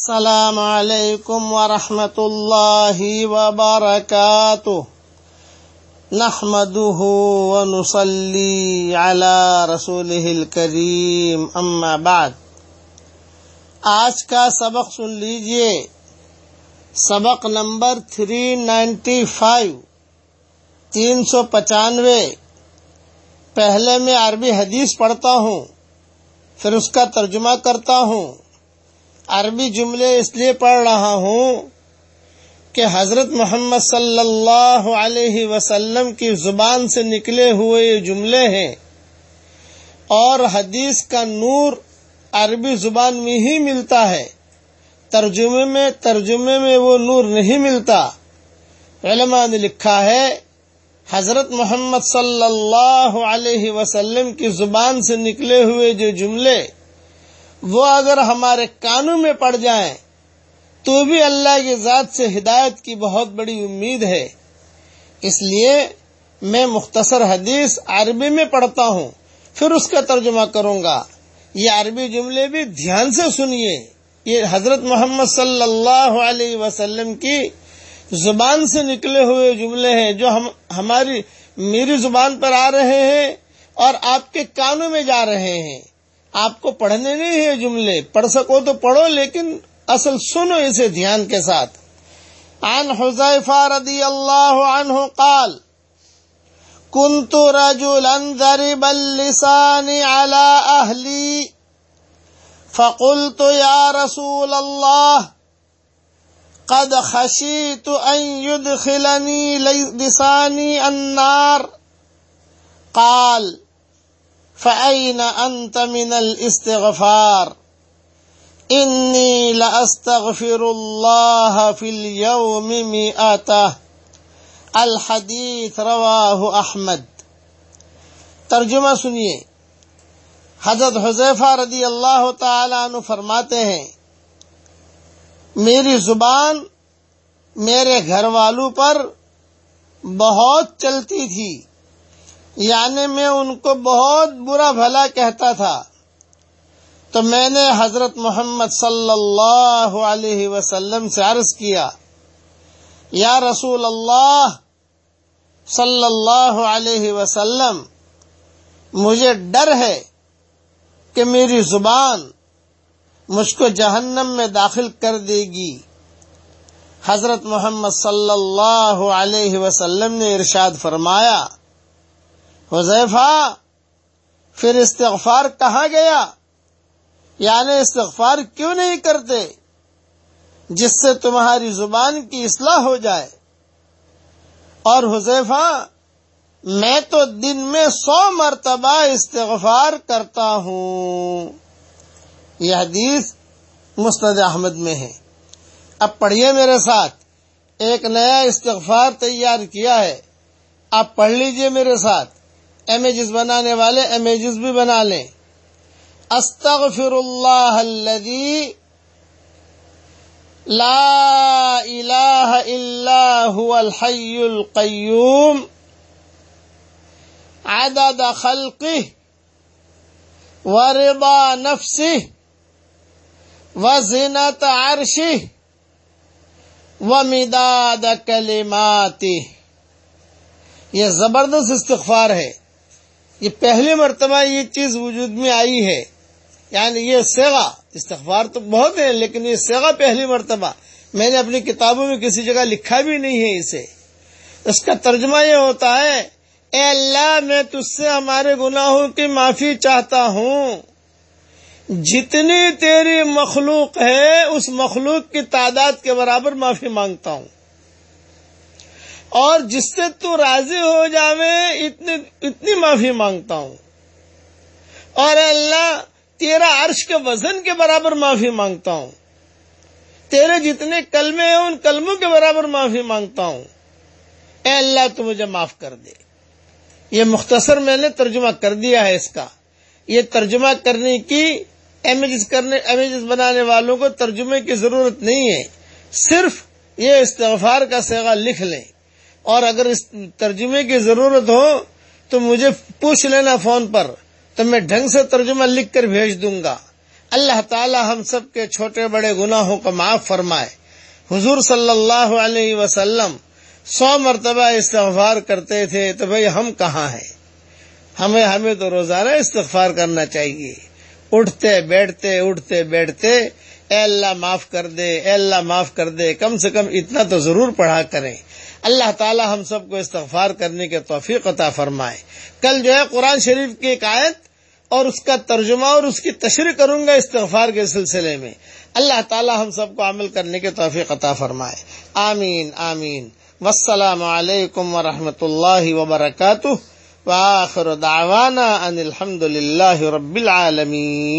السلام علیکم ورحمۃ اللہ وبرکاتہ۔ نحمده ونصلي على رسوله الكريم اما بعد۔ آج کا سبق سن لیجیے۔ سبق نمبر 395 تین سو پچانوے۔ پہلے میں عربی حدیث پڑھتا ہوں، پھر اس کا ترجمہ کرتا ہوں۔ عربی جملے اس لیے پڑھ رہا ہوں کہ حضرت محمد صلی اللہ علیہ وسلم کی زبان سے نکلے ہوئے یہ جملے ہیں اور حدیث کا نور عربی زبان میں ہی ملتا ہے۔ ترجمے میں ترجمے میں وہ نور نہیں ملتا۔ علماء نے لکھا ہے، حضرت محمد صلی اللہ علیہ وسلم کی زبان سے نکلے ہوئے جو جملے وہ اگر ہمارے کانوں میں پڑ جائیں، تو بھی اللہ کی ذات سے ہدایت کی بہت بڑی امید ہے۔ اس لیے میں مختصر حدیث عربی میں پڑھتا ہوں، پھر اس کا ترجمہ کروں گا۔ یہ عربی جملے بھی دھیان سے سنیے۔ یہ حضرت محمد صلی اللہ علیہ وسلم کی زبان سے نکلے ہوئے جملے ہیں جو ہم ہماری میری زبان پر آ رہے ہیں اور آپ کے کانوں میں جا رہے ہیں۔ آپ کو پڑھنے نہیں ہے جملے، پڑھ سکو تو پڑھو، لیکن اصل سنو اسے دھیان کے ساتھ۔ عن حذیفہ رضی اللہ عنہ قال كنت رجلا ضرب اللسان على أهلي فقلت يا رسول الله قد خشيت أن يدخلني لساني النار۔ قال فأين أنت من الاستغفار إني لأستغفر الله في اليوم مئته الحدیث رواہ احمد ترجمہ سنیے۔ حضرت حذیفہ رضی اللہ تعالی عنہ فرماتے ہیں، میری زبان میرے گھر والوں پر بہت چلتی تھی۔ یعنی میں ان کو بہت برا بھلا کہتا تھا۔ تو میں نے حضرت محمد صلی اللہ علیہ وسلم سے عرض کیا، یا رسول اللہ صلی اللہ علیہ وسلم، مجھے ڈر ہے کہ میری زبان مجھ کو جہنم میں داخل کر دے گی۔ حضرت محمد صلی اللہ علیہ وسلم نے ارشاد فرمایا حذیفہ، پھر استغفار کہاں گیا؟ یعنی استغفار کیوں نہیں کرتے؟ جس سے تمہاری زبان کی اصلاح ہو جائے۔ اور حذیفہ، میں تو دن میں سو مرتبہ استغفار کرتا ہوں۔ یہ حدیث مستد احمد میں ہے۔ اب پڑھیے میرے ساتھ۔ ایک نیا استغفار تیار کیا ہے۔ آپ پڑھ لیجیے میرے ساتھ۔ امیجز بنانے والے امیجز بھی بنا لیں۔ استغفر اللہ الذي لا الہ الا هو الحی القیوم۔ عدد خلقه ورضا نفسه وزنت عرشه ومداد کلماته۔ یہ زبردست استغفار ہے۔ یہ پہلی مرتبہ یہ چیز وجود میں آئی ہے۔ یعنی یہ سیگا استغفار تو بہت ہے لیکن یہ سیگا پہلی مرتبہ۔ میں نے اپنی کتابوں میں کسی جگہ لکھا بھی نہیں ہے اسے۔ اس کا ترجمہ یہ ہوتا ہے، اے اللہ، میں تجھ سے ہمارے گناہوں کی معافی چاہتا ہوں۔ جتنی تیری مخلوق ہے، اس مخلوق کی تعداد کے برابر معافی مانگتا ہوں۔ اور جس سے تو راضی ہو جاوے اتنی اتنی معافی مانگتا ہوں۔ اور اللہ، تیرا عرش کے وزن کے برابر معافی مانگتا ہوں۔ تیرے جتنے کلمے ہیں، ان کلموں کے برابر معافی مانگتا ہوں۔ اے اللہ، تو مجھے معاف کر دے۔ یہ مختصر میں نے ترجمہ کر دیا ہے اس کا۔ یہ ترجمہ کرنے کی امیجز کرنے امیجز بنانے والوں کو ترجمے کی ضرورت نہیں ہے۔ صرف یہ استغفار کا سیگا لکھ لیں۔ اور اگر اس ترجمے کی ضرورت ہو تو مجھے پوچھ لینا فون پر تو میں ڈھنگ سے ترجمہ لکھ کر بھیج دوں گا۔ اللہ تعالی ہم سب کے چھوٹے بڑے گناہوں کو معاف فرمائے۔ حضور صلی اللہ علیہ وسلم سو مرتبہ استغفار کرتے تھے تو بھئی ہم کہاں ہیں؟ ہمیں ہمیں تو روزانہ استغفار کرنا چاہیے۔ اٹھتے بیٹھتے اٹھتے بیٹھتے اے اللہ معاف کر دے، اے اللہ معاف کر دے، کم سے کم اتنا تو ضرور پڑھا کریں۔ اللہ تعالی ہم سب کو استغفار کرنے کے توفیق عطا فرمائے۔ کل جو ہے قرآن شریف کی ایک آیت اور اس کا ترجمہ اور اس کی تشریح کروں گا استغفار کے سلسلے میں۔ اللہ تعالی ہم سب کو عمل کرنے کے توفیق عطا فرمائے۔ آمین آمین۔ والسلام علیکم ورحمۃ اللہ وبرکاتہ۔ وآخر دعوانا ان الحمد للہ رب العالمین۔